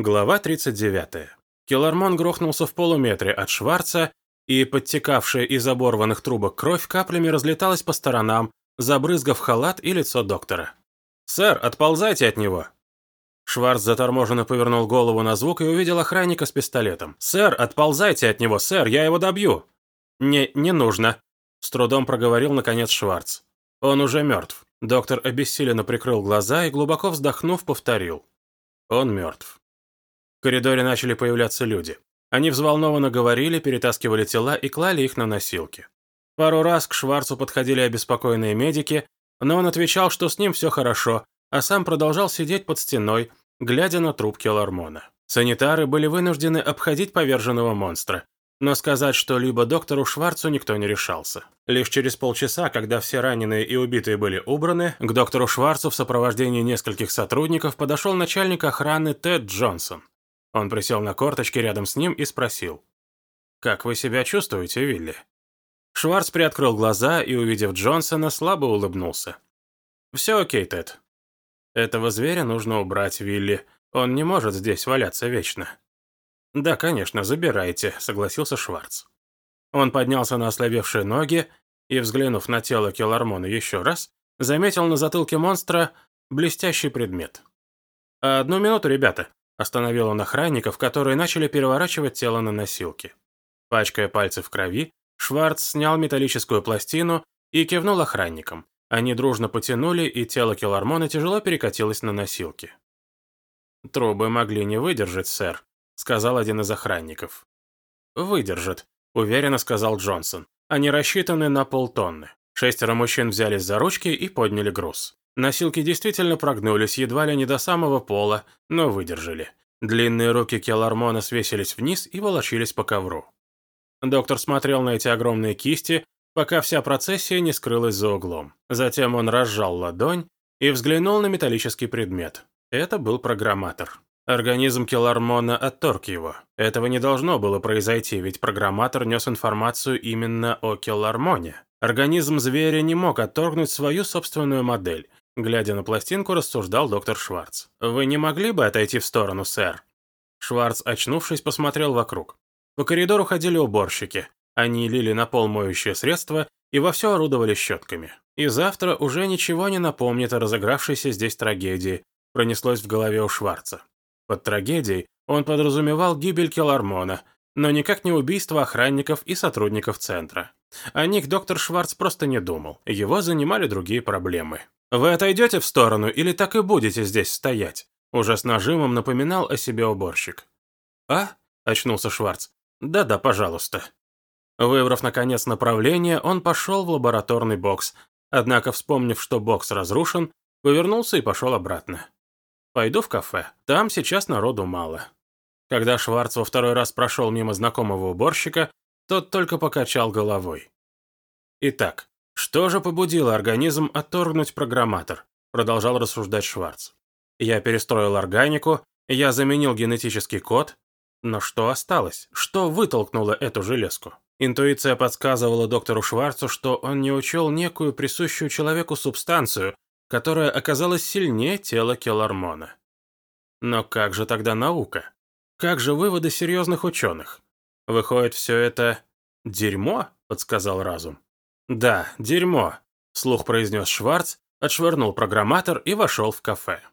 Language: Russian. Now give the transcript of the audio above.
Глава 39. Келармон грохнулся в полуметре от Шварца, и подтекавшая из оборванных трубок кровь каплями разлеталась по сторонам, забрызгав халат и лицо доктора. «Сэр, отползайте от него!» Шварц заторможенно повернул голову на звук и увидел охранника с пистолетом. «Сэр, отползайте от него, сэр, я его добью!» «Не, не нужно», — с трудом проговорил наконец Шварц. «Он уже мертв». Доктор обессиленно прикрыл глаза и, глубоко вздохнув, повторил. «Он мертв». В коридоре начали появляться люди. Они взволнованно говорили, перетаскивали тела и клали их на носилки. Пару раз к Шварцу подходили обеспокоенные медики, но он отвечал, что с ним все хорошо, а сам продолжал сидеть под стеной, глядя на труп Келармона. Санитары были вынуждены обходить поверженного монстра, но сказать что-либо доктору Шварцу никто не решался. Лишь через полчаса, когда все раненые и убитые были убраны, к доктору Шварцу в сопровождении нескольких сотрудников подошел начальник охраны Тед Джонсон. Он присел на корточки рядом с ним и спросил. «Как вы себя чувствуете, Вилли?» Шварц приоткрыл глаза и, увидев Джонсона, слабо улыбнулся. «Все окей, Тед. Этого зверя нужно убрать, Вилли. Он не может здесь валяться вечно». «Да, конечно, забирайте», — согласился Шварц. Он поднялся на ослабевшие ноги и, взглянув на тело Келармона еще раз, заметил на затылке монстра блестящий предмет. «Одну минуту, ребята», Остановил он охранников, которые начали переворачивать тело на носилки. Пачкая пальцы в крови, Шварц снял металлическую пластину и кивнул охранникам. Они дружно потянули, и тело Келармона тяжело перекатилось на носилки. «Трубы могли не выдержать, сэр», — сказал один из охранников. «Выдержат», — уверенно сказал Джонсон. «Они рассчитаны на полтонны». Шестеро мужчин взялись за ручки и подняли груз. Носилки действительно прогнулись едва ли не до самого пола, но выдержали. Длинные руки Келармона свесились вниз и волочились по ковру. Доктор смотрел на эти огромные кисти, пока вся процессия не скрылась за углом. Затем он разжал ладонь и взглянул на металлический предмет. Это был программатор. Организм Келармона отторг его. Этого не должно было произойти, ведь программатор нес информацию именно о Келармоне. Организм зверя не мог отторгнуть свою собственную модель, Глядя на пластинку, рассуждал доктор Шварц. «Вы не могли бы отойти в сторону, сэр?» Шварц, очнувшись, посмотрел вокруг. По коридору ходили уборщики. Они лили на пол моющее средство и вовсю орудовали щетками. И завтра уже ничего не напомнит о разыгравшейся здесь трагедии, пронеслось в голове у Шварца. Под трагедией он подразумевал гибель Келармона, но никак не убийство охранников и сотрудников центра. О них доктор Шварц просто не думал, его занимали другие проблемы. «Вы отойдете в сторону или так и будете здесь стоять?» Уже с нажимом напоминал о себе уборщик. «А?» – очнулся Шварц. «Да-да, пожалуйста». Выбрав, наконец, направление, он пошел в лабораторный бокс, однако, вспомнив, что бокс разрушен, повернулся и пошел обратно. «Пойду в кафе. Там сейчас народу мало». Когда Шварц во второй раз прошел мимо знакомого уборщика, тот только покачал головой. Итак, что же побудило организм отторгнуть программатор? Продолжал рассуждать Шварц. Я перестроил органику, я заменил генетический код, но что осталось? Что вытолкнуло эту железку? Интуиция подсказывала доктору Шварцу, что он не учел некую присущую человеку субстанцию, которая оказалась сильнее тела Келармона. Но как же тогда наука? Как же выводы серьезных ученых? Выходит, все это дерьмо, подсказал разум. «Да, дерьмо», – слух произнес Шварц, отшвырнул программатор и вошел в кафе.